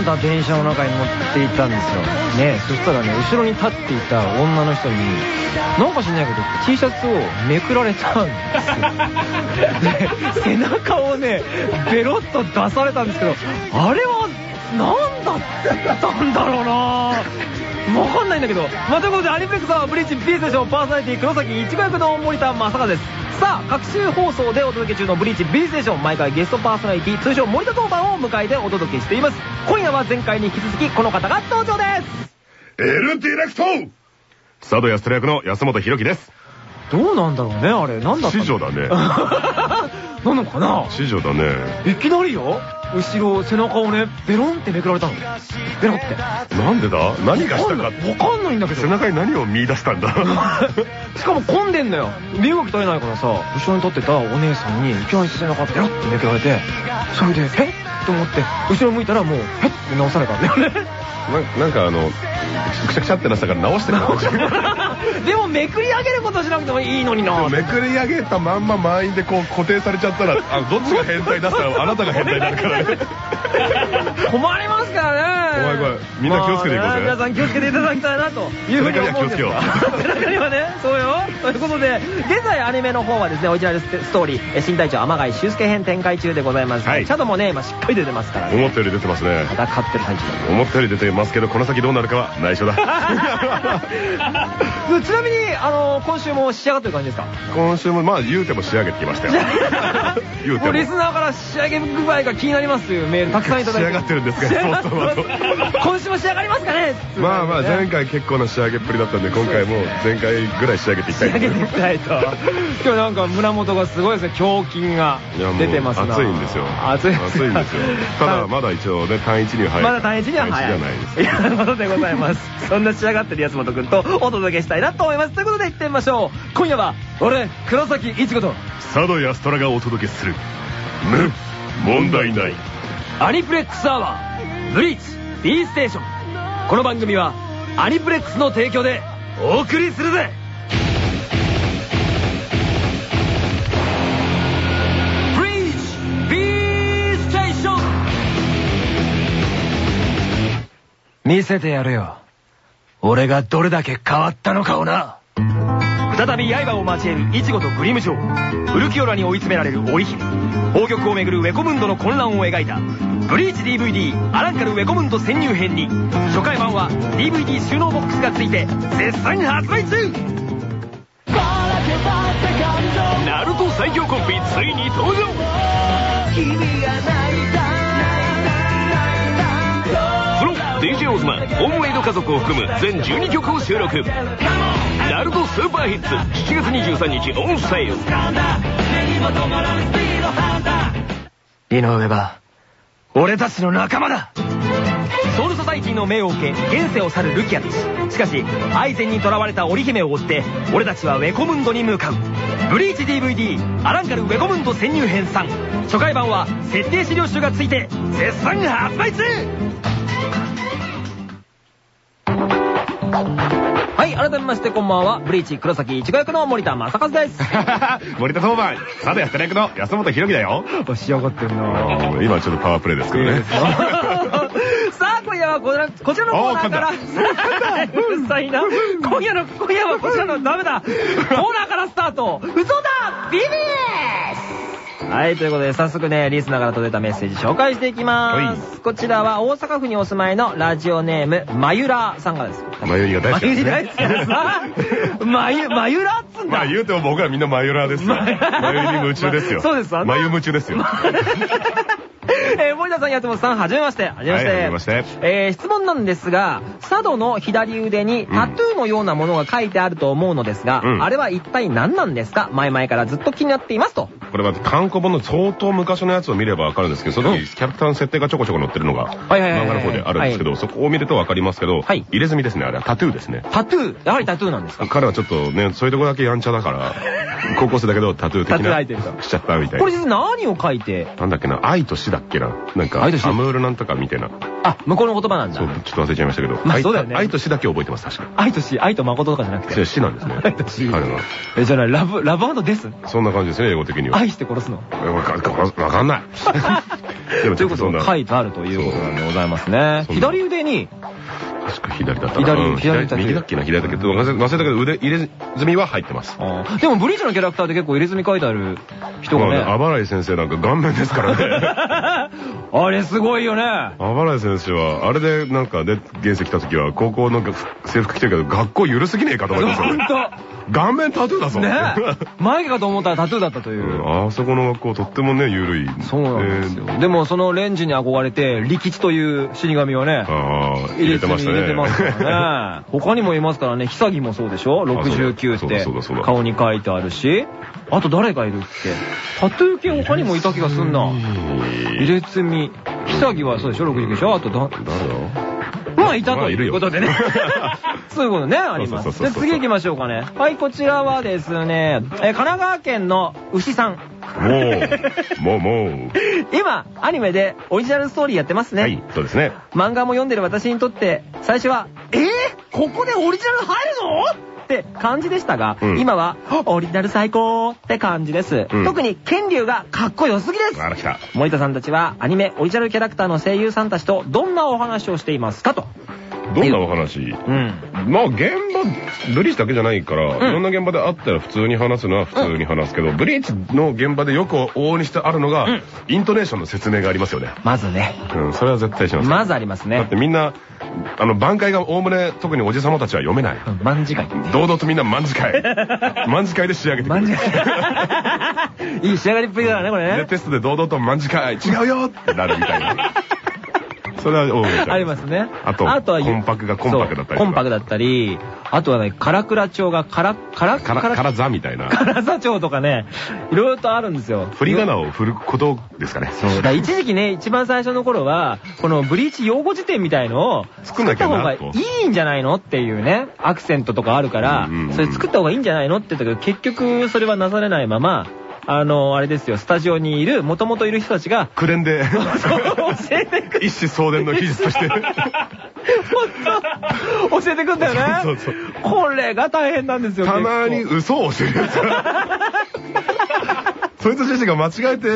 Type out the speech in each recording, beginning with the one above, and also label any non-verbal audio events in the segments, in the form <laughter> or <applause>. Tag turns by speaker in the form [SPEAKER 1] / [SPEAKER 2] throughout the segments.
[SPEAKER 1] んだ電車の中に乗っていたんですよ。ねそしたらね、後ろに立っていた女の人に、なんか知んないけど T シャツをめくられたんですよ。で、背中をね、ベロッと出されたんですけど、あれは、何だったんだろうなわかんないんだけど。まあ、ということで、アニプレックスはブリーチ B ステーションパーソナリティ黒崎一護役の森田正和です。さあ、各週放送でお届け中のブリーチ B ステーション、毎回ゲストパーソナリティ、通称森田当番を迎えてお届けしています。今夜は前回に引き続き、この方が登場です。
[SPEAKER 2] エルディレクト佐渡安虎役の安本博樹です。
[SPEAKER 1] どうなんだろうね、あれ。なんだった
[SPEAKER 2] 四条だね。<laughs>
[SPEAKER 1] なのかな？
[SPEAKER 2] 四条だね。
[SPEAKER 1] いきなりよ？後ろ、背中をね、ベロンってめくられたの。ベロって。
[SPEAKER 2] なんでだ？何がしたか？
[SPEAKER 1] わかんないんだけど。
[SPEAKER 2] 背中に何を見出したんだ？<laughs>
[SPEAKER 1] しかも混んでんのよ。身動き取れないからさ、後ろに立ってたお姉さんに、いきなり背中ペロってめくられて、それで、えっ？と思って、後ろ向いたらもう、えっ？って直されたんだよね。<laughs>
[SPEAKER 2] ななんかあの、くしゃくしゃってなったから直してくれ <laughs>
[SPEAKER 1] でもめくり上げることしなくてもいいのにな。
[SPEAKER 2] めくり上げたまんま満員でこう固定されちゃったら、あのどっちが変態だったらあなたが変態になるからね。<laughs>
[SPEAKER 1] 困りますからね。
[SPEAKER 2] 怖い怖いみんな気をつけていこうぜ
[SPEAKER 1] まあ皆さん気をつけていただきたいなというふうに思うんですが背中にはね、そうよ。ということで、現在アニメの方はですね、オリジナルストーリー、え新隊長天貝修介編展開中でございます。
[SPEAKER 2] はい
[SPEAKER 1] チャドもね、今しっかり出てますからね。
[SPEAKER 2] 思ったより出てますね。
[SPEAKER 1] 戦ってる最中
[SPEAKER 2] 思ったより出てますけど、この先どうなるかは <laughs> 内緒だ。<laughs>
[SPEAKER 1] ちなみに、あの、今週も仕上がってる感じですか？
[SPEAKER 2] 今週もまあ言うても仕上げてきましたよ。言うても。
[SPEAKER 1] リスナーから仕上げ具合が気になりますというメールたくさんいただいて。
[SPEAKER 2] 仕上がってるんですか
[SPEAKER 1] 仕上がっ
[SPEAKER 2] そうそうそう
[SPEAKER 1] 今週も仕上がりますかね
[SPEAKER 2] まあまあ前回結構な仕上げっぷりだったんで今回も前回ぐらい仕上げていきたい
[SPEAKER 1] 仕上げていきたいと。今日なんか胸元がすごいですね、胸筋が
[SPEAKER 2] いやもう
[SPEAKER 1] 出てますな。
[SPEAKER 2] 暑いんですよ
[SPEAKER 1] 暑いです
[SPEAKER 2] 暑いんですよただまだ一応ね単一には早い
[SPEAKER 1] まだ単一には早い。
[SPEAKER 2] 単一じゃないです
[SPEAKER 1] いや、なるほどでございます。そんな仕上がってる安本くんとお届けしたいなと思います。ということで行ってみましょう。今夜は、俺、黒崎一子と、
[SPEAKER 2] 佐渡安虎がお届けする無問題ない
[SPEAKER 1] アニプレックスアワー、ブリーチ、B ステーション。この番組は、アニプレックスの提供で、お送りするぜブリーチ、B ステーション見せてやるよ。俺がどれだけ変わったのかをな。再び刃を交えるイチゴとグリム城ウ。ルキオラに追い詰められる織姫。宝玉をめぐるウェコムンドの混乱を描いた。ブリーチ DVD アランカルウェコムンド潜入編に。初回版は DVD 収納ボックスがついて絶賛発売中。ナルト最強コンビついに登場。プロ DJ オズマホームメイド家族を含む全12曲を収録。ナルトスーパーヒッツ。7月23日オンセール井上は俺たちの仲間だ。ソウルソサイティの命を受け現世を去るルキアたちしかしアイゼンに囚われた織姫を追って俺たちはウェコムンドに向かう。ブリーチ DVD アランカルウェコムンド潜入編3初回版は設定資料集がついて絶賛発売中はい、改めましてこんばんは。ブリーチ黒崎一護役の森田正和です。<laughs>
[SPEAKER 2] 森田当番佐渡役の安本博樹だよ
[SPEAKER 1] 仕上がってるな
[SPEAKER 2] 今ちょっとパワープレイですけどね <laughs>
[SPEAKER 1] さあ、今夜はこちらこちらのコーナーから、<laughs> うるさいな。今夜の、今夜はこちらのダメだ。コーナーからスタート。嘘だビビーはい、ということで早速ね、リスナーから届いたメッセージ紹介していきます。こちらは大阪府にお住まいのラジオネーム、まゆらさんがです。
[SPEAKER 2] マユリが大好き
[SPEAKER 1] まゆり
[SPEAKER 2] ですね
[SPEAKER 1] 大好きですな。<laughs> まゆ、まゆらっつんだ。
[SPEAKER 2] まあ言うても僕らみんなマユラーですよ。<laughs> マユリに夢中ですよ。
[SPEAKER 1] そうですあの
[SPEAKER 2] マユ夢中ですよ。<laughs> <laughs>
[SPEAKER 1] えー、森田さん、安本さん、はじめまして。はじめまして。
[SPEAKER 2] はいはじめまして。
[SPEAKER 1] えー、質問なんですが、佐渡の左腕にタトゥーのようなものが書いてあると思うのですが、
[SPEAKER 2] うん。
[SPEAKER 1] あれは一体何なんですか？前々からずっと気になっていますと。
[SPEAKER 2] これは単行本の相当昔のやつを見ればわかるんですけど、その時キャラクターの設定がちょこちょこ載ってるのが漫画の方であるんですけど、そこを見るとわかりますけど、
[SPEAKER 1] はい。
[SPEAKER 2] 入れ墨ですね、あれは。タトゥーですね。
[SPEAKER 1] タトゥー？やはりタトゥーなんですか？
[SPEAKER 2] 彼はちょっとね、そういうとこだけやんちゃだから、<laughs> 高校生だけどタトゥー的
[SPEAKER 1] タトゥーアイテム
[SPEAKER 2] なしちゃったみたいな。
[SPEAKER 1] これ実は何を書いて、
[SPEAKER 2] なんだっけな、愛と死だ。だっけな？なんか、アムールなんとかみたいな。
[SPEAKER 1] あ、向こうの言葉なんだ
[SPEAKER 2] そう、。ちょっと忘れちゃいましたけど。愛
[SPEAKER 1] まあそうだよね
[SPEAKER 2] 愛と死だけ覚えてます、確か。
[SPEAKER 1] 愛と死、愛と誠とかじゃなくて。
[SPEAKER 2] 死なんですね。
[SPEAKER 1] 愛と死
[SPEAKER 2] 彼が。
[SPEAKER 1] え、じゃあラブ、ラブデス？
[SPEAKER 2] そんな感じですね、英語的には。
[SPEAKER 1] 愛して殺すの？
[SPEAKER 2] わかんない。でも <laughs>
[SPEAKER 1] ということと
[SPEAKER 2] ちょっそんな。
[SPEAKER 1] 書いてあるということなんでございますね。左腕に、
[SPEAKER 2] 確か左だったな
[SPEAKER 1] 左
[SPEAKER 2] うん
[SPEAKER 1] 左だけ
[SPEAKER 2] 右だっけな左だっけど忘れたけど腕入れ墨は入ってます。
[SPEAKER 1] でもブリーチのキャラクターで結構入れ墨書いてある人がね。
[SPEAKER 2] あばらい先生なんか顔面ですからね。<laughs>
[SPEAKER 1] あれすごいよね。
[SPEAKER 2] あばらい先生は、あれでなんかね、原石来た時は、高校の制服着てるけど、学校緩すぎねえかと思いますよ
[SPEAKER 1] ほん
[SPEAKER 2] ね。
[SPEAKER 1] と。
[SPEAKER 2] 顔面タトゥーだぞ。
[SPEAKER 1] ね眉毛かと思ったらタトゥーだったという。
[SPEAKER 2] うんあそこの学校とってもね、緩い。
[SPEAKER 1] そうなんですよ。
[SPEAKER 2] えー
[SPEAKER 1] でもそのレンジに憧れて、力士という死神をね、
[SPEAKER 2] 入れてましたね。
[SPEAKER 1] 入れてますからね。他にもいますからね、久木もそうでしょ ?69
[SPEAKER 2] そうだ
[SPEAKER 1] って顔に書いてあるし。あと誰がいるっけ？タトゥー系他にもいた気がすんな。入れ墨。久木はそうでしょ ?69 でしょ？あとだ、
[SPEAKER 2] 誰だ
[SPEAKER 1] まあいたということでね。<laughs> そういうことね、あります。で、次行きましょうかね。はい、こちらはですね、えー神奈川県の牛さん。
[SPEAKER 2] もう、もう、もう。
[SPEAKER 1] 今、アニメでオリジナルストーリーやってますね。
[SPEAKER 2] はい、そうですね。
[SPEAKER 1] 漫画も読んでる私にとって、最初は、えー、ここでオリジナル入るの？って感じでしたが、
[SPEAKER 2] うん
[SPEAKER 1] 今は、オリジナル最高って感じです。
[SPEAKER 2] うん
[SPEAKER 1] 特に、剣竜がかっこよすぎです
[SPEAKER 2] あら、来た。
[SPEAKER 1] 森田さんたちは、アニメオリジナルキャラクターの声優さんたちと、どんなお話をしていますかと。
[SPEAKER 2] どんなお話？
[SPEAKER 1] うん。
[SPEAKER 2] まあ現場、ブリーチだけじゃないから、
[SPEAKER 1] うん
[SPEAKER 2] いろんな現場であったら普通に話すのは普通に話すけど、ブリーチの現場でよく往々にしてあるのが、
[SPEAKER 1] うん
[SPEAKER 2] イントネーションの説明がありますよね。
[SPEAKER 1] まずね、
[SPEAKER 2] うん、それは絶対します。
[SPEAKER 1] まずありますね
[SPEAKER 2] だって。みんな、あの、挽回がおおむね、特におじさまたちは読めない。
[SPEAKER 1] うん万字会。
[SPEAKER 2] 堂々とみんな万字会。万字会で仕上げてくる。
[SPEAKER 1] 万字会。<laughs> いい仕上がりっぷりだね、これ
[SPEAKER 2] で、
[SPEAKER 1] ね。
[SPEAKER 2] テストで堂々と万字会、違うよってなるみたいな。それは多い
[SPEAKER 1] ありますね。
[SPEAKER 2] あと
[SPEAKER 1] は
[SPEAKER 2] コンパクがコンパクだったり
[SPEAKER 1] コンパクだったり、あとはね、唐倉町がカラ、カラ、
[SPEAKER 2] から、からざみたいな。
[SPEAKER 1] 唐座町とかね、いろいろとあるんですよ。
[SPEAKER 2] 振り仮名を振ることですかね。
[SPEAKER 1] そう。だ一時期ね、一番最初の頃は、このブリーチ用語辞典みたいのを
[SPEAKER 2] 作
[SPEAKER 1] った方がいいんじゃないのっていうね、アクセントとかあるから、それ作った方がいいんじゃないのって言ったけど、結局それはなされないまま、あの、あれですよ、スタジオにいる、もともといる人たちが、
[SPEAKER 2] 口伝で、
[SPEAKER 1] 教えてく
[SPEAKER 2] 一子相伝の技術として。
[SPEAKER 1] 本当教えてくんだよね。
[SPEAKER 2] そうそう
[SPEAKER 1] これが大変なんですよ。
[SPEAKER 2] たまに嘘を教えるやつ。<laughs> そいつ自身が間違えて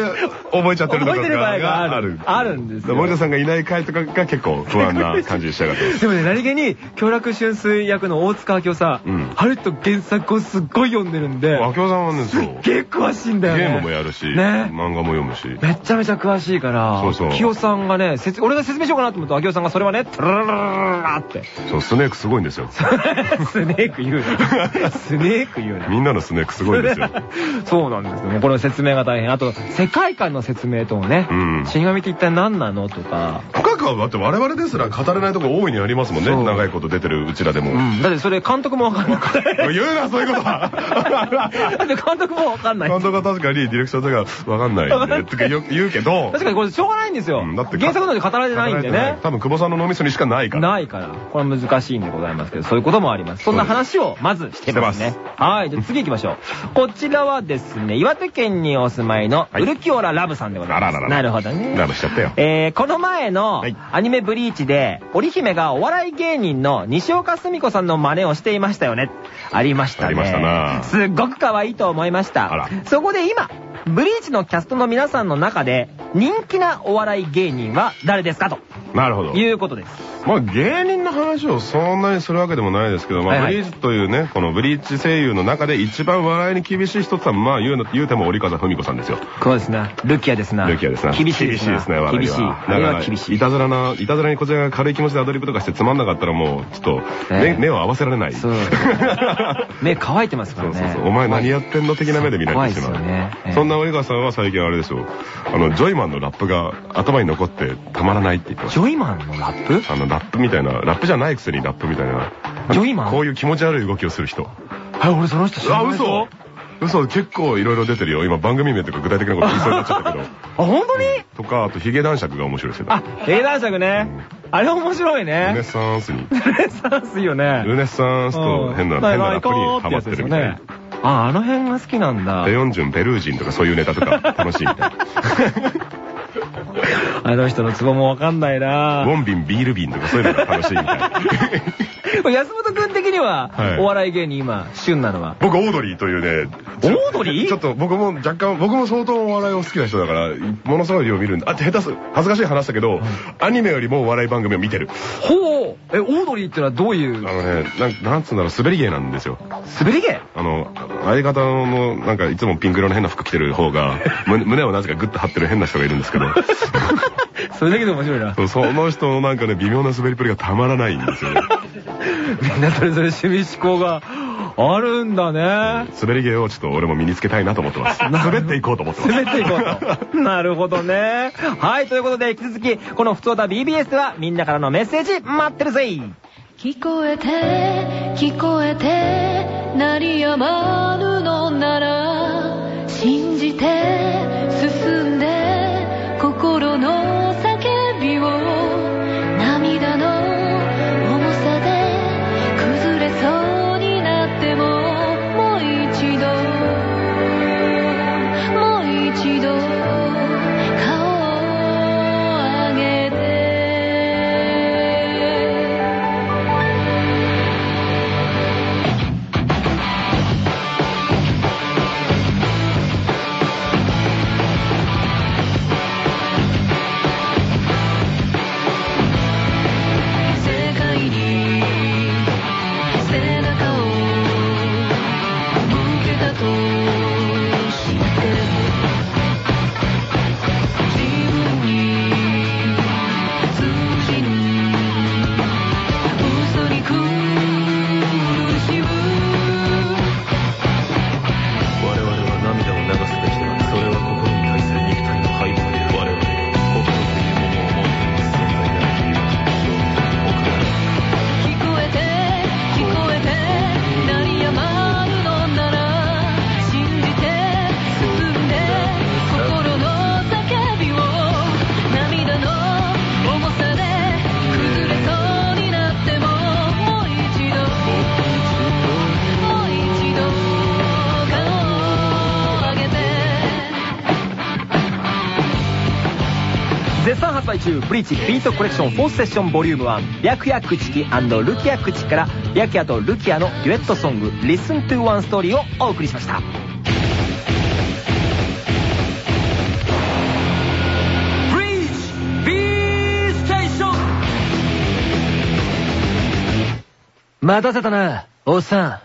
[SPEAKER 2] 覚えちゃってるとか
[SPEAKER 1] がある
[SPEAKER 2] ある。
[SPEAKER 1] あるんですよ
[SPEAKER 2] 森田さんがいない回とかが結構不安な感じに仕上がってます。
[SPEAKER 1] でもね、何気に、京楽春水役の大塚明夫さ
[SPEAKER 2] うん
[SPEAKER 1] ん、ハリウッド原作をすっごい読んでるんで、
[SPEAKER 2] 明夫さんはね、そう。
[SPEAKER 1] すっげえ詳しいんだよね。
[SPEAKER 2] ゲームもやるし、
[SPEAKER 1] ね
[SPEAKER 2] 漫画も読むし。
[SPEAKER 1] めっちゃめちゃ詳しいから、
[SPEAKER 2] そうそう
[SPEAKER 1] 清さんがね、説俺が説明しようかなと思ったら、明夫さんがそれはね、トララララララって。
[SPEAKER 2] そう、スネークすごいんですよ。
[SPEAKER 1] スネーク言うな。スネーク言うな。
[SPEAKER 2] みんなのスネークすごいんですよ。
[SPEAKER 1] そうなんですよ。この説明が大変。あと、世界観の説明ともね、
[SPEAKER 2] うん
[SPEAKER 1] 死神って一体何なのとか、
[SPEAKER 2] 深くはだって我々ですら語れないとこ大いにありますもんね。長いこと出てるうちらでも。
[SPEAKER 1] うん。だってそれ監督もわかんない。
[SPEAKER 2] 言うな、そういうことは。
[SPEAKER 1] だって監督もわかんない。
[SPEAKER 2] 監督は確かにディレクションとかわかんないんで、とかよく言うけど、
[SPEAKER 1] 確かにこれしょうがないんですよ。
[SPEAKER 2] うんだって
[SPEAKER 1] 原作ので語られてないんでね。
[SPEAKER 2] 多分久保さんの脳みそにしかないから。
[SPEAKER 1] ないから。これは難しいんでございますけど、そういうこともあります。そんな話をまずしてますね。はい。じゃあ次行きましょう。こちらはですね、岩手県にお住まいの
[SPEAKER 2] はい
[SPEAKER 1] ウルキオララブさんでございます。
[SPEAKER 2] あららら
[SPEAKER 1] なるほどね。
[SPEAKER 2] ラブしちゃったよ。
[SPEAKER 1] えー、この前の
[SPEAKER 2] はい
[SPEAKER 1] アニメブリーチで、織姫がお笑い芸人の西岡澄子さんの真似をしていましたよね。ありましたね。
[SPEAKER 2] ありましたな
[SPEAKER 1] すっごく可愛いと思いました。
[SPEAKER 2] あら
[SPEAKER 1] そこで今、ブリーチのキャストの皆さんの中で、人気なお笑い芸人は誰ですかと
[SPEAKER 2] なるほど。
[SPEAKER 1] いうことです。
[SPEAKER 2] まあ芸人の話をそんなにするわけでもないですけど、まあブリーチというね、このブリーチ声優の中で一番笑いに厳しい人ってまあ言うの言うても折風文子さんですよ。
[SPEAKER 1] そうですね。ルキアですな。
[SPEAKER 2] ルキアですね。
[SPEAKER 1] 厳しいですな。
[SPEAKER 2] 厳しいですね、笑い
[SPEAKER 1] 厳しい。
[SPEAKER 2] だから、
[SPEAKER 1] は厳しい。
[SPEAKER 2] いたずらな、いたずらにこちらが軽い気持ちでアドリブとかしてつまんなかったらもう、ちょっと、
[SPEAKER 1] ね
[SPEAKER 2] 目目を合わせられない。
[SPEAKER 1] そう。<laughs> 目乾いてますからね。
[SPEAKER 2] そうそうそう。お前何やってんの的な目で見られてしまう。
[SPEAKER 1] 怖いですよねええ
[SPEAKER 2] そんな及川さんは最近あれですよ。あの、ジョイマンのラップが頭に残ってたまらないって言ってまし
[SPEAKER 1] ジョイマンのラップ？
[SPEAKER 2] た。あの、ラップみたいな、ラップじゃないくせにラップみたいな。
[SPEAKER 1] ジョイマン？
[SPEAKER 2] こういう気持ち悪い動きをする人。
[SPEAKER 1] はい、俺その人知ら
[SPEAKER 2] あ、
[SPEAKER 1] ないぞ
[SPEAKER 2] 嘘嘘、結構いろいろ出てるよ。今番組名とか具体的なこと言いそうになっちゃったけど。<laughs>
[SPEAKER 1] あ、本当に？
[SPEAKER 2] とか、あとヒゲ男爵が面白いですよ。
[SPEAKER 1] あ、英男爵ね。あれ面白い
[SPEAKER 2] ルネ
[SPEAKER 1] ね。
[SPEAKER 2] サンスに。
[SPEAKER 1] ルネサンスいいよね。
[SPEAKER 2] ルネサンスと変な、
[SPEAKER 1] うん
[SPEAKER 2] 変なラップにハマってるみたいな。
[SPEAKER 1] あ、あの辺が好きなんだ
[SPEAKER 2] ペ。ヨンジュン、ペルー人とかそういうネタとか楽しいみたいな。<laughs>
[SPEAKER 1] あの人のツボもわかんない
[SPEAKER 2] ウォンビン、ビールビンとかそういうのが楽しいみたい。<laughs>
[SPEAKER 1] 安本くん的には、
[SPEAKER 2] はい
[SPEAKER 1] お笑い芸人今、旬なのは。
[SPEAKER 2] 僕、オードリーというね、
[SPEAKER 1] オードリー？
[SPEAKER 2] ちょっと僕も若干、僕も相当お笑いを好きな人だから、ものすごい量見るんで、あ、下手す、恥ずかしい話だけど、アニメよりもお笑い番組を見てる。
[SPEAKER 1] ほうえ、オードリーってのはどういう、
[SPEAKER 2] あのね、なん、なんつうんだろう、滑り芸なんですよ。
[SPEAKER 1] 滑り芸？
[SPEAKER 2] あの、相方の、なんかいつもピンク色の変な服着てる方が、<laughs> 胸胸をなぜかグッと張ってる変な人がいるんですけど、<laughs>
[SPEAKER 1] それだけで面白いな。
[SPEAKER 2] その人のなんかね、微妙な滑りっぷりがたまらないんですよね。
[SPEAKER 1] みんなそれぞれ趣味思考があるんだね。
[SPEAKER 2] 滑り芸をちょっと俺も身につけたいなと思ってます。滑っていこうと思ってます。
[SPEAKER 1] 滑っていこうと。<laughs> なるほどね。はい、ということで引き続き、このふつおた BBS ではみんなからのメッセージ待ってるぜ
[SPEAKER 3] 聞こえて聞こえて鳴りやまぬのなら信じて進ん中
[SPEAKER 1] ブリーチビートコレクションフォースセッションボリューム1白夜口木ルキア口から白夜とルキアのデュエットソング Listen to One Story をお送りしました。待たせたなおっさん。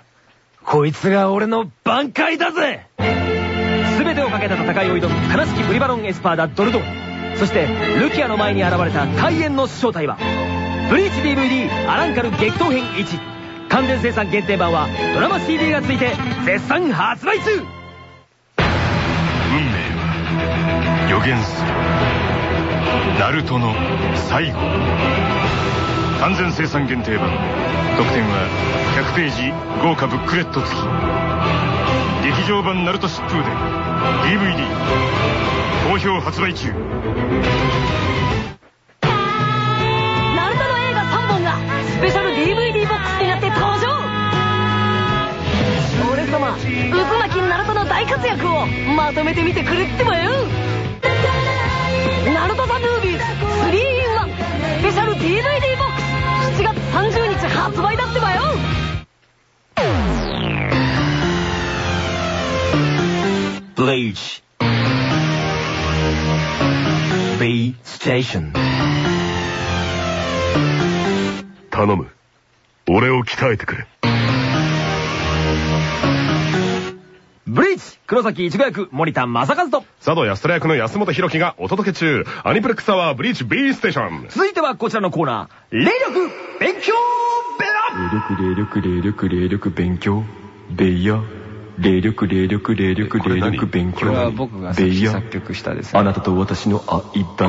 [SPEAKER 1] こいつが俺の挽回だぜ。全てをかけた戦いを挑む悲しきブリバロンエスパーダドルドンそしてルキアの前に現れた開演の正体はブリーチ DVD アランカル激闘編1完全生産限定版はドラマ CD がついて絶賛発売中。
[SPEAKER 4] 運命は予言する。ナルトの最後。完全生産限定版。特典は100ページ豪華ブックレット付き。劇場版ナルト疾風で DVD 好評発売中。
[SPEAKER 3] ナルトの映画3本がスペシャル DVD ボックスになって登場。俺様渦巻きナルトの大活躍をまとめてみてくれってばよ。
[SPEAKER 1] Bleach B Station
[SPEAKER 2] 頼む。俺を鍛えてくれ。
[SPEAKER 1] ブリーチ黒崎一護役森田正和と
[SPEAKER 2] 佐藤安虎役の安本博樹がお届け中。アニプレックスアワーブリーチ B ステーション。
[SPEAKER 1] 続いてはこちらのコーナー霊力勉強ベラ
[SPEAKER 4] 霊力霊力霊力霊力勉強ベイヤ霊力霊力霊力霊力勉強。
[SPEAKER 1] これは僕が作曲したですね。
[SPEAKER 4] あなたと私の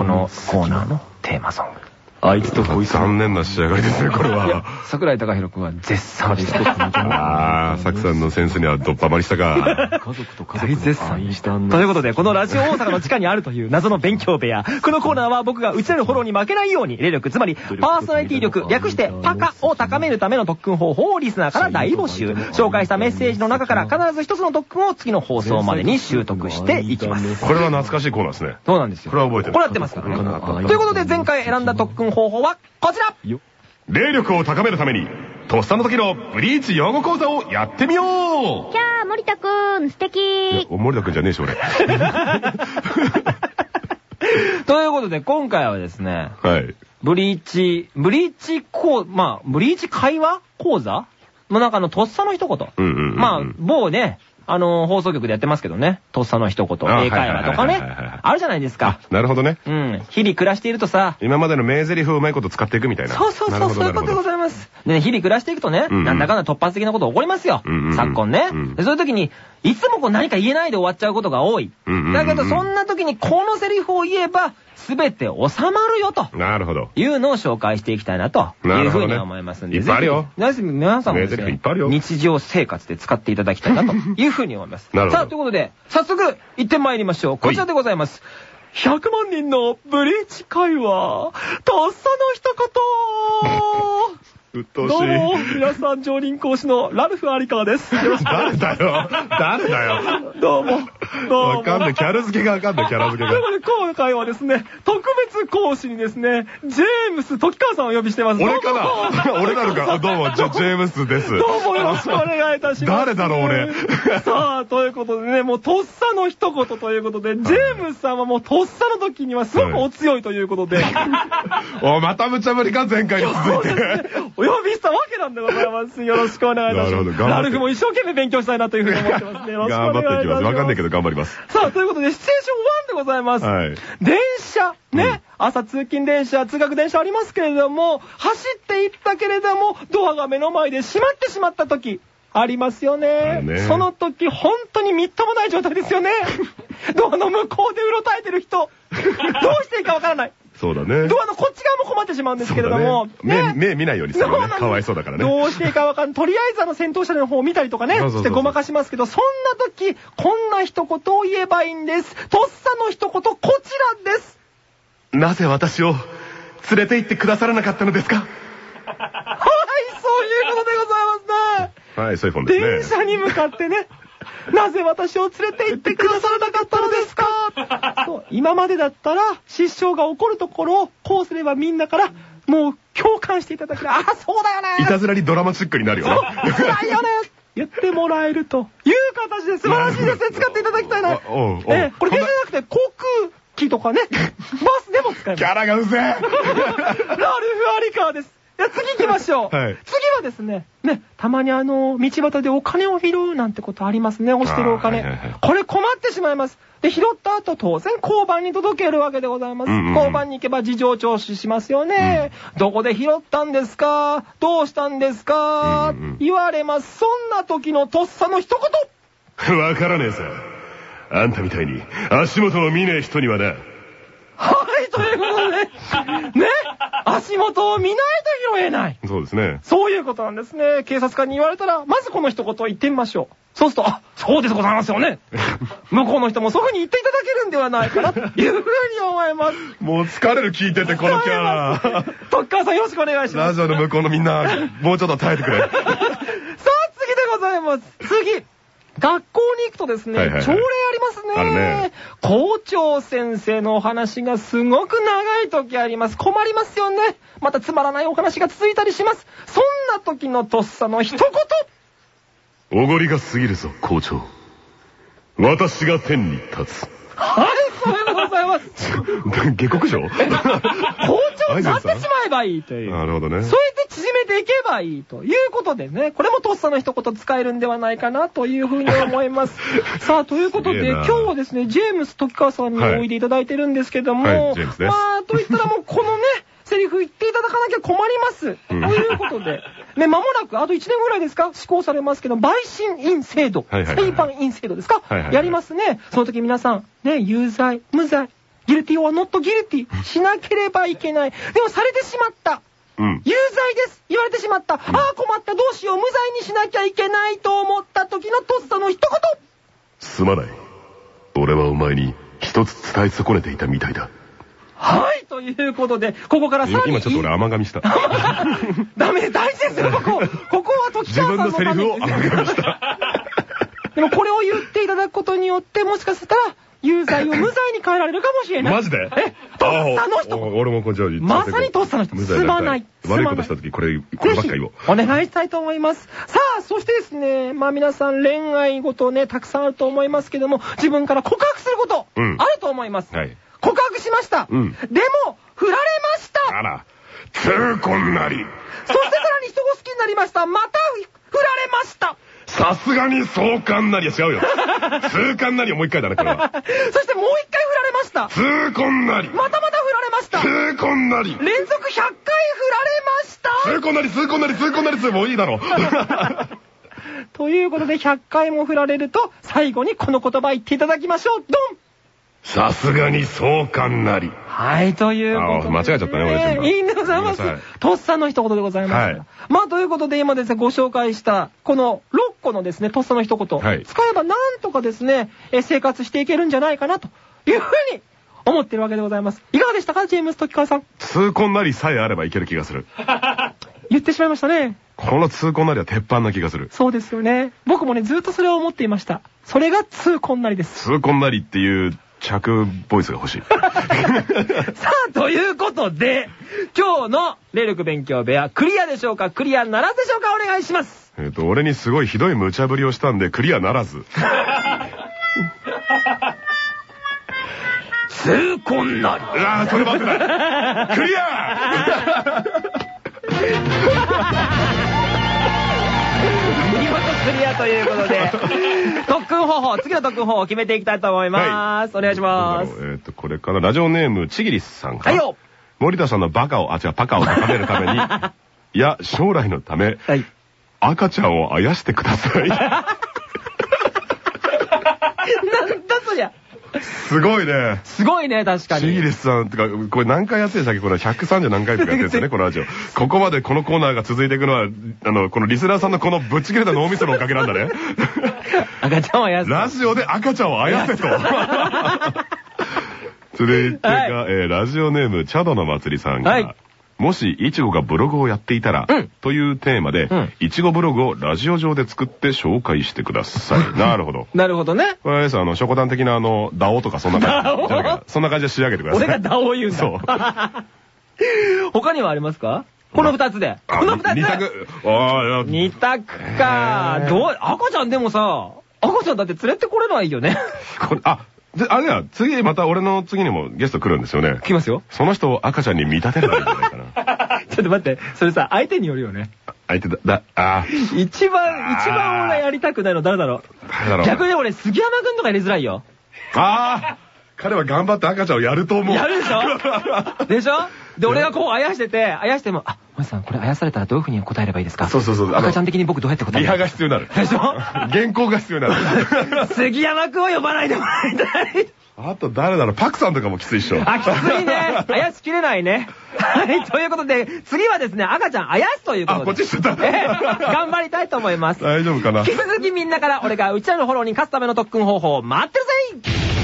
[SPEAKER 1] のコーナーのテーマソングあいつとこいつの。
[SPEAKER 2] 残念な仕上がりですね、これは。、
[SPEAKER 1] 桜井貴弘君は絶賛でした。
[SPEAKER 2] ああ、サクさんのセンスにはどっぱまりしたか。
[SPEAKER 5] 家族と家
[SPEAKER 1] 大
[SPEAKER 5] 族
[SPEAKER 1] 絶賛でした。ということで、このラジオ大阪の地下にあるという謎の勉強部屋。このコーナーは僕が打ち出るフォローに負けないように、霊力、つまりパーソナリティ力、略してパカを高めるための特訓方法をリスナーから大募集。紹介したメッセージの中から必ず一つの特訓を次の放送までに習得していきます。
[SPEAKER 2] これは懐かしいコーナーですね。
[SPEAKER 1] そうなんですよ。
[SPEAKER 2] これは覚えてる
[SPEAKER 1] これやってますからね。ということで、前回選んだ特訓方法はこちら
[SPEAKER 2] 霊力を高めるために、とっさの時のブリーチ用語講座をやってみよう
[SPEAKER 3] キャー、森田くん、素敵
[SPEAKER 2] お森田くんじゃねえし、俺。<laughs>
[SPEAKER 1] ということで、今回はですね、
[SPEAKER 2] はい。
[SPEAKER 1] ブリーチ、ブリーチ講、まあ、ブリーチ会話講座の中のとっさの一言。まあ、某ね、あの、放送局でやってますけどね、とっさの一言、
[SPEAKER 2] あ
[SPEAKER 1] 英会話とかね。あるじゃないですか。
[SPEAKER 2] なるほどね。
[SPEAKER 1] うん。日々暮らしているとさ、
[SPEAKER 2] 今までの名台詞をうまいこと使っていくみたいな。
[SPEAKER 1] そうそうそう、そう。いうことでございます。でね、日々暮らしていくとね、なんだかんだ突発的なこと起こりますよ。昨今ね。そういう時に、いつもこう何か言えないで終わっちゃうことが多い。だけど、そんな時にこのセリフを言えば、すべて収まるよと。
[SPEAKER 2] なるほど。
[SPEAKER 1] いうのを紹介していきたいなというふうに思いますんで。
[SPEAKER 2] いっぱいあるよ
[SPEAKER 1] ぜひ皆さんもですね日常生活で使っていただきたいなというふうに思います。<laughs> <laughs>
[SPEAKER 2] なるほど
[SPEAKER 1] さあ、ということで、早速行ってまいりましょう。こちらでございます。100万人のブリーチ会話、とっさの一言
[SPEAKER 2] うっとうしい。
[SPEAKER 1] どうも、皆さん、常任講師のラルフ・アリカーです。
[SPEAKER 2] 誰だよ誰だよ
[SPEAKER 1] どうも、どうも。
[SPEAKER 2] わかんない。キャラ付けがわかんない、キャラ付けが。
[SPEAKER 1] ということで、今回はですね、特別講師にですね、ジェームス時川さんをお呼びしてます。
[SPEAKER 2] 俺かな？俺なのか？あどうも、ジェームスです。
[SPEAKER 1] どうもよろしくお願いいたします。
[SPEAKER 2] 誰だろう俺 <laughs>
[SPEAKER 1] さあ、ということでね、もうとっさの一言ということで、ジェームスさんはもうとっさの時にはすごくお強いということで、<laughs>
[SPEAKER 2] お、また無茶ぶりか、前回に続いて。
[SPEAKER 1] お呼びしたわけなんでございます。よろしくお願いいたします。
[SPEAKER 2] なるほど頑張って
[SPEAKER 1] ラルフも一生懸命勉強したいなというふうに思ってますね。
[SPEAKER 2] 頑張。っていきます。わかんないけど頑張ります。
[SPEAKER 1] さあ、ということで、シチュエーション1でございます。
[SPEAKER 2] はい
[SPEAKER 1] 電車、ね、朝通勤電車、通学電車ありますけれども、走っていったけれども、ドアが目の前で閉まってしまった時、ありますよ
[SPEAKER 2] あ
[SPEAKER 1] ね
[SPEAKER 2] るね
[SPEAKER 1] その時、本当にみっともない状態ですよね。<laughs> ドアの向こうでうろたえてる人、どうしていいかわからない。
[SPEAKER 2] そうだね。
[SPEAKER 1] ドアのこっち側も困ってしまうんですけれども、
[SPEAKER 2] 目、目見ないようにするよね。かわいそうだからね。
[SPEAKER 1] どうしていいかわかんない。とりあえずあの先頭車両の方を見たりとかね、してごまかしますけど、そんな時、こんな一言を言えばいいんです。とっさの一言、こちらです。
[SPEAKER 2] なぜ私を連れて行ってくださらなかったのですか？
[SPEAKER 1] はい、そういうことでございますね。
[SPEAKER 2] はい、そういう本ですね。
[SPEAKER 1] 電車に向かってね、なぜ私を連れて行ってくださらなかったのですか？今までだったら、失笑が起こるところを、こうすればみんなから、もう共感していただける。あ、そうだよね
[SPEAKER 2] いたずらにドラマチックになるよ
[SPEAKER 1] そう
[SPEAKER 2] ね。
[SPEAKER 1] 辛いよね言ってもらえるという形で素晴らしいですね。使っていただきたいな。ええこれ電車じゃなくて航空機とかね、<laughs> バスでも使えます。
[SPEAKER 2] キャラがうぜえ
[SPEAKER 1] ラルフ・アリカーです。いや、次行きましょう。<laughs>
[SPEAKER 2] はい
[SPEAKER 1] 次はですね、ね、たまにあの、道端でお金を拾うなんてことありますね、押してるお金。これ困ってしまいます。で、拾った後、当然、交番に届けるわけでございます。
[SPEAKER 2] うんうんうん
[SPEAKER 1] 交番に行けば事情聴取しますよね。どこで拾ったんですか？どうしたんですか、
[SPEAKER 2] うんうんうん
[SPEAKER 1] 言われます。そんな時のとっさの一言。<laughs>
[SPEAKER 2] わからねえさ。あんたみたいに足元を見ねえ人にはな。
[SPEAKER 1] はい、ということで、<laughs> ね、足元を見ないと拾えない。
[SPEAKER 2] そうですね。
[SPEAKER 1] そういうことなんですね。警察官に言われたら、まずこの一言を言ってみましょう。そうすると、あ、そうですございますよね。<laughs> 向こうの人もそういう風に言っていただけるんではないかな、というふうに思います。
[SPEAKER 2] もう疲れる聞いてて、このキャラ。<laughs>
[SPEAKER 1] 特川さんよろしくお願いします。
[SPEAKER 2] ラジオの向こうのみんな、もうちょっと耐えてくれ。
[SPEAKER 1] さあ、次でございます。次。学校に行くとですね、
[SPEAKER 2] はいはいはい
[SPEAKER 1] 朝礼ありますね。
[SPEAKER 2] ね
[SPEAKER 1] 校長先生のお話がすごく長い時あります。困りますよね。またつまらないお話が続いたりします。そんな時のとっさの一言。
[SPEAKER 2] おごりが過ぎるぞ、校長。私が天に立つ。
[SPEAKER 1] はい、そういうことでございます。<laughs>
[SPEAKER 2] 下克上？<laughs>
[SPEAKER 1] になってしまえばいいという。
[SPEAKER 2] なるほどね。
[SPEAKER 1] それで縮めていけばいいということでね、これもとっさの一言使えるんではないかなというふうに思います。<laughs> さあ、ということで、今日はですね、ジェームス時川さんに
[SPEAKER 2] はい
[SPEAKER 1] おいでいただいてるんですけども、まあ、といったらもうこのね、<laughs> セリフ言っていただかなきゃ困ります。
[SPEAKER 2] うん。
[SPEAKER 1] ということで、ね、間もなく、あと1年ぐらいですか？施行されますけど、陪審員制度、裁判員制度ですか、やりますね。その時皆さん、ね、有罪、無罪、ギルティオはノットギルティしなければいけない。でもされてしまった。
[SPEAKER 2] うん。
[SPEAKER 1] 有罪です言われてしまった。ああ、困った、どうしよう、無罪にしなきゃいけないと思った時のとっさの一言。
[SPEAKER 2] すまない。俺はお前に一つ伝え損ねていたみたいだ。
[SPEAKER 1] はい、ということで、ここからさらに。
[SPEAKER 2] 今ちょっと俺甘噛みした。<laughs>
[SPEAKER 1] ダメ、大事ですよ、ここ。ここは時
[SPEAKER 2] 自
[SPEAKER 1] 川さんの
[SPEAKER 2] 分のセリフを甘噛みした。
[SPEAKER 1] でもこれを言っていただくことによって、もしかしたら、有罪を無変えられるかもしれない。
[SPEAKER 2] マジで？
[SPEAKER 1] え、とっさの一
[SPEAKER 2] あお
[SPEAKER 1] 言。
[SPEAKER 2] 俺もこ
[SPEAKER 1] まさにとっさの人すまない
[SPEAKER 2] 悪いことした時これ、こればっかりを
[SPEAKER 1] ぜ。ひお願いしたいと思います。さあ、そしてですね、まあ皆さん恋愛事ね、たくさんあると思いますけども、自分から告白すること、
[SPEAKER 2] うん
[SPEAKER 1] あると思います。
[SPEAKER 2] はい。
[SPEAKER 1] 告白しました。
[SPEAKER 2] うん
[SPEAKER 1] でも、振られました。
[SPEAKER 2] あら、痛恨なり。
[SPEAKER 1] そしてさらに人を好きになりました。また、振られました。
[SPEAKER 2] さすがに壮観なりは違うよ。<laughs> 痛感なりはもう一回だね、これは。
[SPEAKER 1] そしてもう一回振られました。
[SPEAKER 2] 痛恨なり。
[SPEAKER 1] またまた振られました。
[SPEAKER 2] 痛恨なり。
[SPEAKER 1] 連続100回振られました。
[SPEAKER 2] 痛恨なり、痛恨なり、痛恨なり、もういいだろ。<laughs>
[SPEAKER 1] ということで100回も振られると、最後にこの言葉言っていただきましょう。ドン
[SPEAKER 2] さすがに壮観なり。
[SPEAKER 1] はい、ということで、
[SPEAKER 2] あ間違えちゃったね俺全部
[SPEAKER 1] いいんでございます。とっさの一言でございます。
[SPEAKER 2] はい
[SPEAKER 1] まあ、ということで今ですね、ご紹介した、この6個のですね、とっさの一言、
[SPEAKER 2] はい
[SPEAKER 1] 使えばなんとかですね、え生活していけるんじゃないかな、というふうに思ってるわけでございます。いかがでしたか、ジェームス時川さん？
[SPEAKER 2] 痛恨なりさえあればいける気がする。<laughs>
[SPEAKER 1] 言ってしまいましたね。
[SPEAKER 2] この痛恨なりは鉄板な気がする。
[SPEAKER 1] そうですよね。僕もね、ずっとそれを思っていました。それが痛恨なりです。
[SPEAKER 2] 痛恨なりっていう着ボイスが欲しい。<laughs>
[SPEAKER 1] さあ、ということで、今日の霊力勉強部屋、クリアでしょうか？クリアならずでしょうか？お願いします。
[SPEAKER 2] えっと、俺にすごいひどい無茶ぶりをしたんでクリアならず。<laughs>
[SPEAKER 1] 痛恨なり。
[SPEAKER 2] うわー、それ待ってない。クリア <laughs>
[SPEAKER 1] 見事クリアということで、特訓方法、次の特訓方法を決めていきたいと思います。お願いします。
[SPEAKER 2] えっと、これからラジオネームちぎりすさんから。
[SPEAKER 1] はいよ。
[SPEAKER 2] 森田さんのバカを、あ、違う、パカを高めるために、<laughs> いや、将来のため、
[SPEAKER 1] はい。
[SPEAKER 2] 赤ちゃんをあやしてください。
[SPEAKER 1] なんだそりゃ。
[SPEAKER 2] すごいね。
[SPEAKER 1] すごいね、確かに。
[SPEAKER 2] ちぎりすさんとか、これ何回やってるんでしたっけ？これ130何回とかやってるんですよね、このラジオ。ここまでこのコーナーが続いていくのは、あの、このリスナーさんのこのぶっちぎれた脳みそのおかげなんだね。
[SPEAKER 1] 赤ちゃんは安い。
[SPEAKER 2] ラジオで赤ちゃんをあやせと。<laughs> 続いてが、
[SPEAKER 1] はい
[SPEAKER 2] えーラジオネーム、チャドの祭りさんが、
[SPEAKER 1] はい
[SPEAKER 2] もし、いちごがブログをやっていたら、
[SPEAKER 1] うん
[SPEAKER 2] というテーマで
[SPEAKER 1] うん、
[SPEAKER 2] いちごブログをラジオ上で作って紹介してください。<laughs> なるほど。
[SPEAKER 1] なるほどね。
[SPEAKER 2] これですあの、ショコダン的なあの、ダオとかそんな感じ。
[SPEAKER 1] DAO？
[SPEAKER 2] じゃないかなそんな感じで仕上げてください。
[SPEAKER 1] 俺がダオを言うんだ。
[SPEAKER 2] そう。<laughs>
[SPEAKER 1] 他にはありますか？この二つで。この二つ？
[SPEAKER 2] 二択。ああ、いや、
[SPEAKER 1] 二択か。どう、赤ちゃんでもさ、赤ちゃんだって連れてこれないよね。<laughs>
[SPEAKER 2] これ、あ、で、あれや、次、また俺の次にもゲスト来るんですよね。
[SPEAKER 1] 来ますよ。
[SPEAKER 2] その人を赤ちゃんに見立てればいいんじゃないかな。<laughs>
[SPEAKER 1] ちょっと待って、それさ、相手によるよね。
[SPEAKER 2] 相手だ、だ、あ
[SPEAKER 1] 一番、一番俺やりたくないの誰だろ
[SPEAKER 2] 誰だろう？
[SPEAKER 1] う逆に俺、杉山くんとかやりづらいよ。
[SPEAKER 2] ああ彼は頑張って赤ちゃんをやると思う。
[SPEAKER 1] やるでしょ？<laughs> でしょ？で、俺がこうあやしてて、あやしても、あ、森さん、これあやされたらどういう風に答えればいいですか？
[SPEAKER 2] そうそうそう
[SPEAKER 1] 赤ちゃん的に僕どうやって答え
[SPEAKER 2] リハ
[SPEAKER 1] る
[SPEAKER 2] が必要になる。
[SPEAKER 1] でしょ？
[SPEAKER 2] 原稿が必要になる。<laughs>
[SPEAKER 1] 杉山くんを呼ばないでもらいたい。
[SPEAKER 2] あと誰だろう？パクさんとかもきついっしょ。
[SPEAKER 1] あ、きついね。<laughs> あやしきれないね。はい、ということで、次はですね、赤ちゃんあやすということで。
[SPEAKER 2] あこっちしちゃった
[SPEAKER 1] ええ頑張りたいと思います。<laughs>
[SPEAKER 2] 大丈夫かな？
[SPEAKER 1] 引き続きみんなから俺がうちらのフォローに勝つための特訓方法を待ってるぜ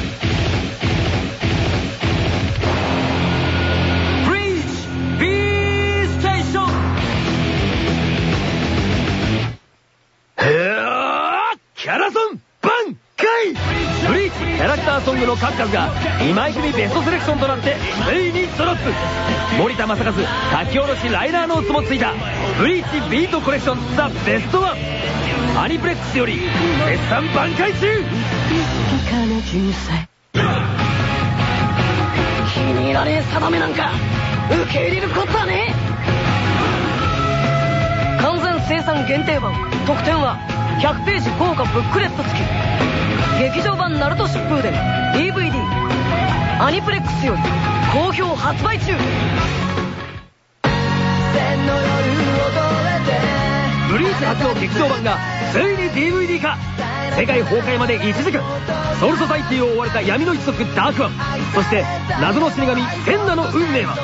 [SPEAKER 1] ャラクターソングの数々が2枚組ベストセレクションとなってついにドロップ森田正和書き下ろしライナーノーツもついた。ブリーチビートコレクションザ・ベストワン。アニプレックスより絶賛挽回中。
[SPEAKER 3] 気に入らねえ定めなんか受け入れることはねえ。完全生産限定版。特典は100ページ豪華ブックレット付き。劇場版ナルト疾風伝 DVD アニプレックスより好評発売中。
[SPEAKER 1] ブリーチ初の劇場版がついに DVD 化。世界崩壊まで1時間ソウルソサイティを追われた闇の一族ダークワン。そして謎の死神センナの運命は。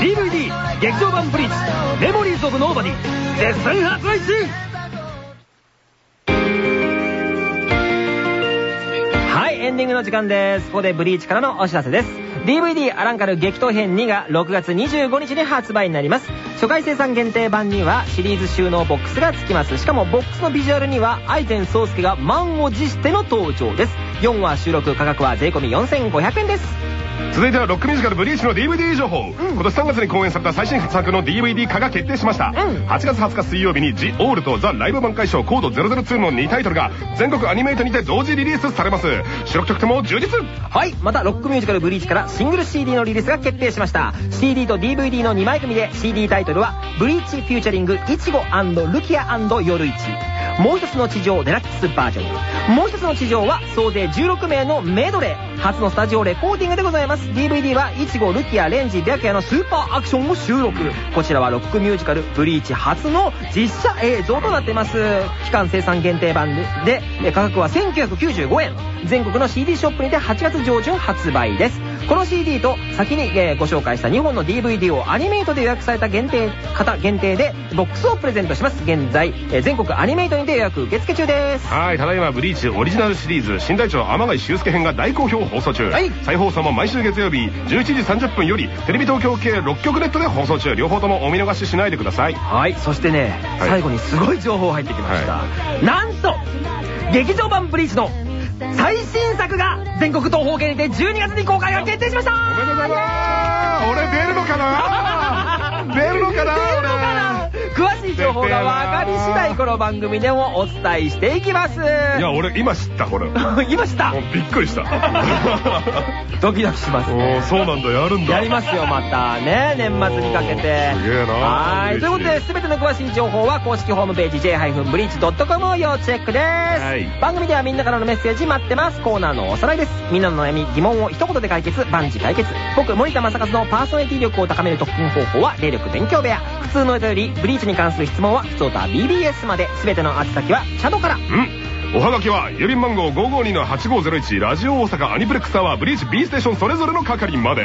[SPEAKER 1] DVD 劇場版ブリーチメモリーズ・オブ・ノーバディ絶賛発売中。エンディングの時間です。ここでブリーチからのお知らせです。DVD アランカル激闘編2が6月25日に発売になります。初回生産限定版にはシリーズ収納ボックスが付きます。しかもボックスのビジュアルには愛天宗介が満を持しての登場です。4話収録価格は税込4500円です。
[SPEAKER 2] 続いてはロックミュージカルブリーチの DVD 情報、今年3月に公演された最新作の DVD 化が決定しました、
[SPEAKER 1] ん
[SPEAKER 2] 8月20日水曜日に「ジ・オール」と「ザ・ライブ版解消コード002」の2タイトルが全国アニメイトにて同時リリースされます主力曲とも充実
[SPEAKER 1] はい、またロックミュージカルブリーチからシングル CD のリリースが決定しました。CD と DVD の2枚組で CD タイトルはブリーチフューチャリングイチゴルキア夜市。もう一つの地上デラックスバージョン。もう一つの地上は総勢16名のメドレー。初のスタジオレコーディングでございます。DVD はイチゴルキアレンジ白夜のスーパーアクションを収録。こちらはロックミュージカルブリーチ初の実写映像となっています。期間生産限定版で、で価格は1995円。全国の CD ショップにて8月上旬発売です。この CD と先に、えーご紹介した2本の DVD をアニメイトで予約された限定方限定でボックスをプレゼントします。現在、えー全国アニメイトにて予約受付中です。
[SPEAKER 2] はいただいまブリーチオリジナルシリーズ新隊長天貝修介編が大好評放送中、
[SPEAKER 1] はい
[SPEAKER 2] 再放送も毎週月曜日11時30分よりテレビ東京系6局ネットで放送中両方ともお見逃ししないでください
[SPEAKER 1] はい、そしてね、
[SPEAKER 2] はい
[SPEAKER 1] 最後にすごい情報入ってきました。なんと、劇場版ブリーチの最新作が全国東方系にて12月に公開が決定しました
[SPEAKER 2] おめでとうございます。俺出るのかな出るのかな？<laughs>
[SPEAKER 1] 情報が分かり次第この番組でもお伝えしていきます。
[SPEAKER 2] いや俺今知ったこれ。<laughs>
[SPEAKER 1] 今した？
[SPEAKER 2] びっくりした。<laughs>
[SPEAKER 1] ドキドキします
[SPEAKER 2] おーそうなんだやるんだ。
[SPEAKER 1] やりますよまたね年末にかけて。
[SPEAKER 2] すげえな。
[SPEAKER 1] はいということで全ての詳しい情報は公式ホームページ j-breach.com を要チェックです、
[SPEAKER 2] い。
[SPEAKER 1] 番組ではみんなからのメッセージ待ってます。コーナーのおさらいです。みんなの悩み疑問を一言で解決。万事解決。僕森田正和のパーソナリティ力を高める特訓方法は霊力勉強部屋。普通の歌よりブリーチに関する質問は普通歌 BBS まで。全ての宛先はチャドから。
[SPEAKER 2] うん。おはがきは郵便番号552-8501ラジオ大阪アニプレックスタワーブリーチ B ステーションそれぞれの係まで、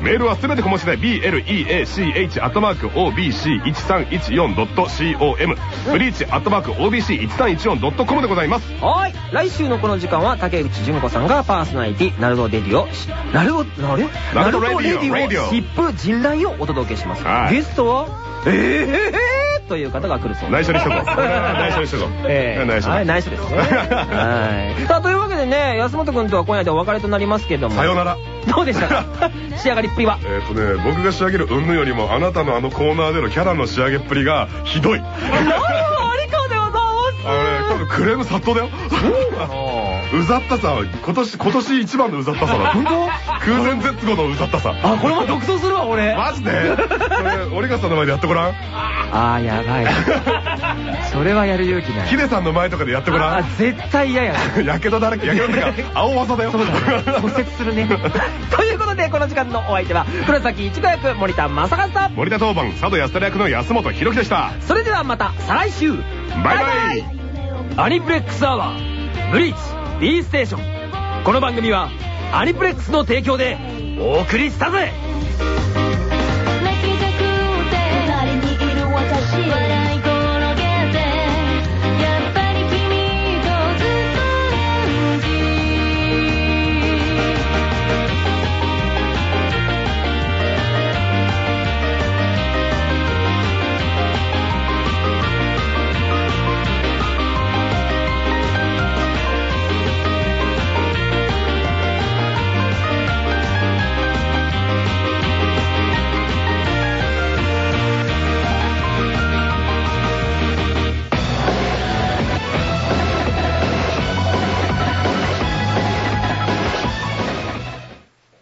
[SPEAKER 2] メールはすべて小文字で BLEACH-OBC1314.com ブリーチ OBC1314.com でございます。
[SPEAKER 1] はい。来週のこの時間は竹内純子さんがパーソナリティナルトレディオしナルト
[SPEAKER 2] ナルドレディオ
[SPEAKER 1] ナルトレディ
[SPEAKER 2] レディオ。
[SPEAKER 1] オ疾風迅雷をお届けします。
[SPEAKER 2] はい。
[SPEAKER 1] ゲストは？えー？という方が来るそうです。
[SPEAKER 2] 内緒にしとこう。<laughs> 内緒にしとこう。
[SPEAKER 1] ええ。
[SPEAKER 2] 内緒
[SPEAKER 1] はい内緒ですね。はい。さあというわけでね安本君とは今夜でお別れとなりますけども。
[SPEAKER 2] さよなら。
[SPEAKER 1] どうでした？か <laughs> 仕上がりっぷりは？
[SPEAKER 2] えっ、とね僕が仕上げる云々よりもあなたのあのコーナーでのキャラの仕上げっぷりがひどい。
[SPEAKER 1] なるほどありがとうございます。
[SPEAKER 2] あのね多分クレーム殺到だよ。うざったさ今年今年一番のうざったさだ。
[SPEAKER 1] 本当？
[SPEAKER 2] 空前絶後のうざったさ。
[SPEAKER 1] あこれも独走するわ俺。
[SPEAKER 2] マジで？それオリガさんの前でやってごらん？
[SPEAKER 1] あーやばい。それはやる勇気ない。
[SPEAKER 2] ヒデさんの前とかでやってごら
[SPEAKER 1] あ
[SPEAKER 2] ん
[SPEAKER 1] 絶対嫌や。<laughs>
[SPEAKER 2] やけどだらけやけどってか青技だよ。
[SPEAKER 1] 骨折するね。<laughs> ということでこの時間のお相手は黒崎一護役森田正和さん。
[SPEAKER 2] 森田当番佐渡安太役の安本博樹でした。
[SPEAKER 1] それではまた再来週。
[SPEAKER 2] バイバイ。
[SPEAKER 1] アニプレックスアワーブリーチ B ステーション。この番組はアニプレックスの提供でお送りしたぜ。